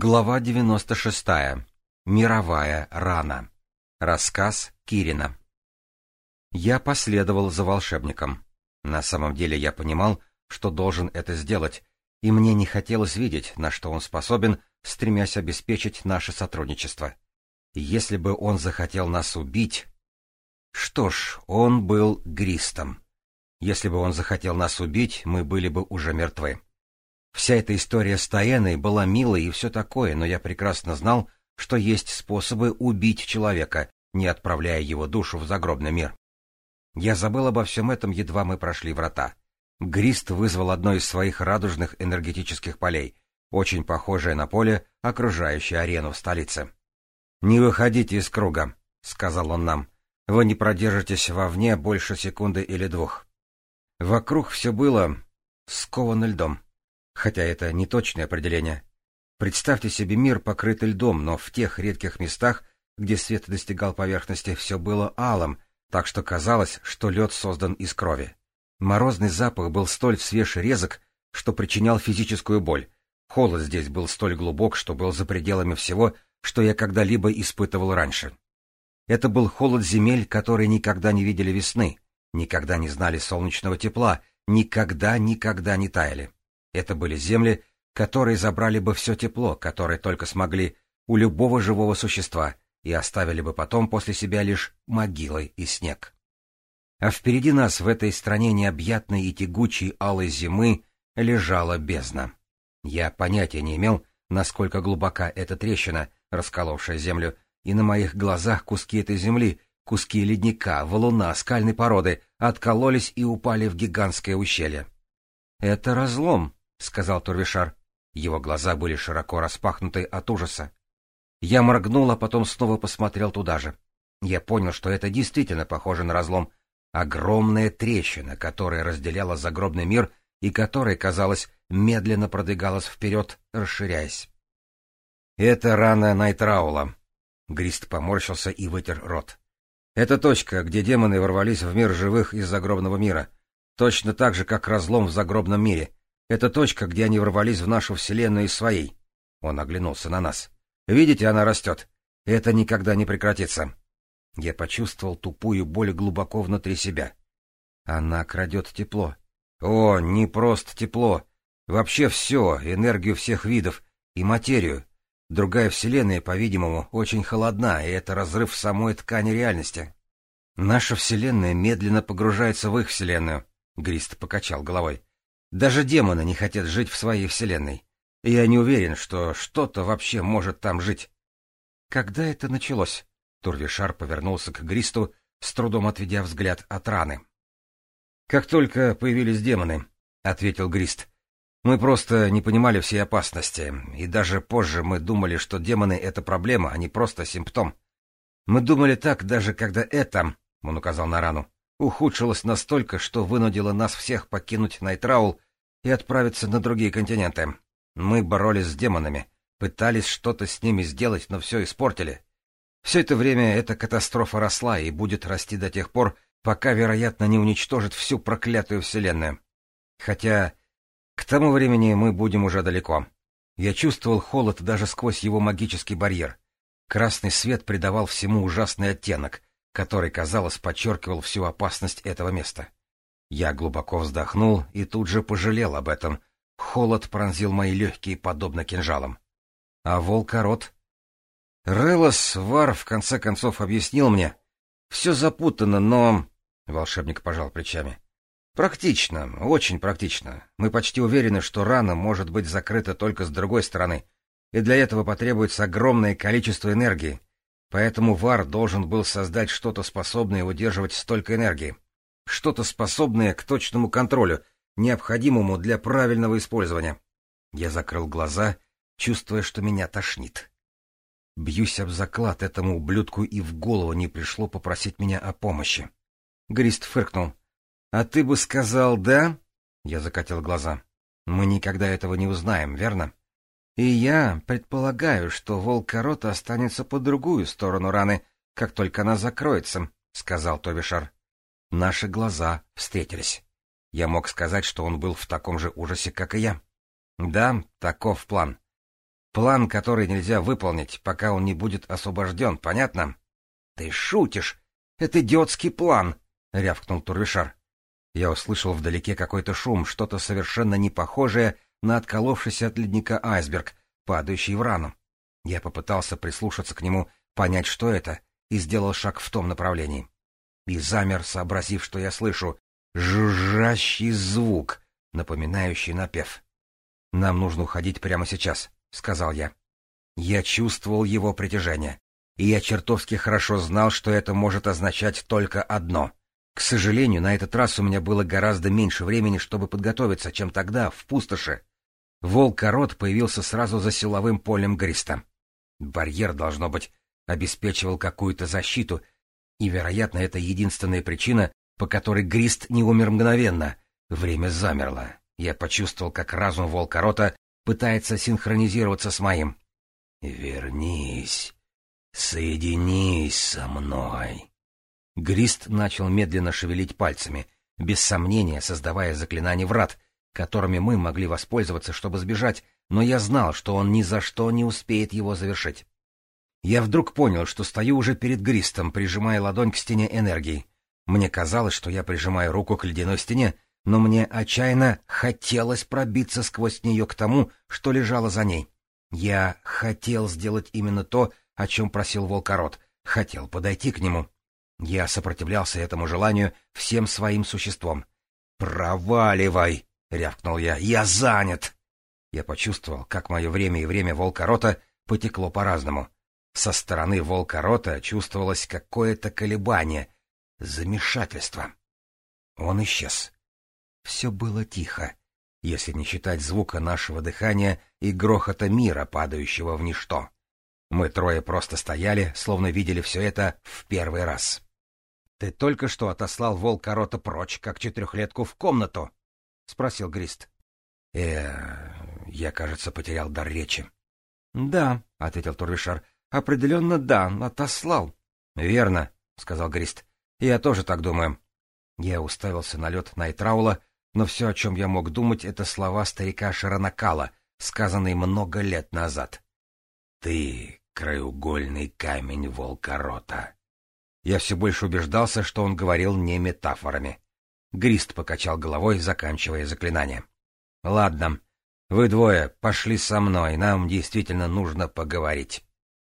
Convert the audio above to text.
Глава 96. Мировая рана. Рассказ Кирина. Я последовал за волшебником. На самом деле я понимал, что должен это сделать, и мне не хотелось видеть, на что он способен, стремясь обеспечить наше сотрудничество. Если бы он захотел нас убить... Что ж, он был Гристом. Если бы он захотел нас убить, мы были бы уже мертвы. Вся эта история с Таэной была милой и все такое, но я прекрасно знал, что есть способы убить человека, не отправляя его душу в загробный мир. Я забыл обо всем этом, едва мы прошли врата. Грист вызвал одно из своих радужных энергетических полей, очень похожее на поле, окружающее арену в столице. «Не выходите из круга», — сказал он нам. «Вы не продержитесь вовне больше секунды или двух». Вокруг все было сковано льдом хотя это не точное определение. Представьте себе мир, покрытый льдом, но в тех редких местах, где свет достигал поверхности, все было алым, так что казалось, что лед создан из крови. Морозный запах был столь свеж и резок, что причинял физическую боль. Холод здесь был столь глубок, что был за пределами всего, что я когда-либо испытывал раньше. Это был холод земель, которые никогда не видели весны, никогда не знали солнечного тепла, никогда-никогда не таяли. Это были земли, которые забрали бы все тепло, которое только смогли у любого живого существа, и оставили бы потом после себя лишь могилы и снег. А впереди нас в этой стране необъятной и тягучей алой зимы лежала бездна. Я понятия не имел, насколько глубока эта трещина, расколовшая землю, и на моих глазах куски этой земли, куски ледника, валуна, скальной породы откололись и упали в гигантское ущелье. «Это разлом», — сказал Турвишар. Его глаза были широко распахнуты от ужаса. Я моргнул, а потом снова посмотрел туда же. Я понял, что это действительно похоже на разлом. Огромная трещина, которая разделяла загробный мир и которая, казалось, медленно продвигалась вперед, расширяясь. «Это рана Найтраула», — Грист поморщился и вытер рот. «Это точка, где демоны ворвались в мир живых из загробного мира. Точно так же, как разлом в загробном мире — это точка, где они ворвались в нашу Вселенную из своей. Он оглянулся на нас. Видите, она растет. Это никогда не прекратится. Я почувствовал тупую боль глубоко внутри себя. Она крадет тепло. О, не просто тепло. Вообще все, энергию всех видов и материю. Другая вселенная, по-видимому, очень холодна, и это разрыв в самой ткани реальности. Наша вселенная медленно погружается в их вселенную. Грист покачал головой. Даже демоны не хотят жить в своей вселенной. И я не уверен, что что-то вообще может там жить. Когда это началось? Турвишар повернулся к Гристу, с трудом отведя взгляд от раны. «Как только появились демоны», — ответил Грист. «Мы просто не понимали всей опасности, и даже позже мы думали, что демоны — это проблема, а не просто симптом. Мы думали так даже когда это...» — он указал на рану ухудшилось настолько, что вынудило нас всех покинуть Найтраул и отправиться на другие континенты. Мы боролись с демонами, пытались что-то с ними сделать, но все испортили. Все это время эта катастрофа росла и будет расти до тех пор, пока, вероятно, не уничтожит всю проклятую вселенную. Хотя к тому времени мы будем уже далеко. Я чувствовал холод даже сквозь его магический барьер. Красный свет придавал всему ужасный оттенок, который, казалось, подчеркивал всю опасность этого места. Я глубоко вздохнул и тут же пожалел об этом. Холод пронзил мои легкие, подобно кинжалам. А волк-рот? Релос Вар в конце концов объяснил мне. Все запутано, но... Волшебник пожал плечами. Практично, очень практично. Мы почти уверены, что рана может быть закрыта только с другой стороны, и для этого потребуется огромное количество энергии. Поэтому Вар должен был создать что-то, способное удерживать столько энергии. Что-то, способное к точному контролю, необходимому для правильного использования. Я закрыл глаза, чувствуя, что меня тошнит. Бьюсь об заклад, этому ублюдку и в голову не пришло попросить меня о помощи. Грист фыркнул. — А ты бы сказал «да»? — я закатил глаза. — Мы никогда этого не узнаем, верно? И я предполагаю, что волк-корота останется по другую сторону раны, как только она закроется, — сказал Товишар. Наши глаза встретились. Я мог сказать, что он был в таком же ужасе, как и я. Да, таков план. План, который нельзя выполнить, пока он не будет освобожден, понятно? — Ты шутишь! Это идиотский план! — рявкнул Турвишар. Я услышал вдалеке какой-то шум, что-то совершенно не похожее на отколовшийся от ледника айсберг, падающий в рану. Я попытался прислушаться к нему, понять, что это, и сделал шаг в том направлении. И замер, сообразив, что я слышу жужжащий звук, напоминающий напев. «Нам нужно уходить прямо сейчас», — сказал я. Я чувствовал его притяжение, и я чертовски хорошо знал, что это может означать только одно — к сожалению, на этот раз у меня было гораздо меньше времени, чтобы подготовиться, чем тогда, в пустоши. Волк-корот появился сразу за силовым полем Гриста. Барьер, должно быть, обеспечивал какую-то защиту, и, вероятно, это единственная причина, по которой Грист не умер мгновенно. Время замерло. Я почувствовал, как разум волкорота пытается синхронизироваться с моим. «Вернись, соединись со мной», Грист начал медленно шевелить пальцами, без сомнения создавая заклинания врат, которыми мы могли воспользоваться, чтобы сбежать, но я знал, что он ни за что не успеет его завершить. Я вдруг понял, что стою уже перед Гристом, прижимая ладонь к стене энергии. Мне казалось, что я прижимаю руку к ледяной стене, но мне отчаянно хотелось пробиться сквозь нее к тому, что лежало за ней. Я хотел сделать именно то, о чем просил волкорот, хотел подойти к нему. Я сопротивлялся этому желанию всем своим существом. «Проваливай!» — рявкнул я. «Я занят!» Я почувствовал, как мое время и время волка-рота потекло по-разному. Со стороны волка-рота чувствовалось какое-то колебание, замешательство. Он исчез. Все было тихо, если не считать звука нашего дыхания и грохота мира, падающего в ничто. Мы трое просто стояли, словно видели все это в первый раз. — Ты только что отослал волкорота прочь, как четырехлетку, в комнату? — спросил Грист. э я, кажется, потерял дар речи. — Да, — ответил Турвишар, — определенно да, отослал. — Верно, — сказал Грист. — Я тоже так думаю. Я уставился на лед Найтраула, но все, о чем я мог думать, — это слова старика Шаранакала, сказанные много лет назад. — Ты — краеугольный камень волкорота. Я все больше убеждался, что он говорил не метафорами. Грист покачал головой, заканчивая заклинание. — Ладно, вы двое, пошли со мной, нам действительно нужно поговорить.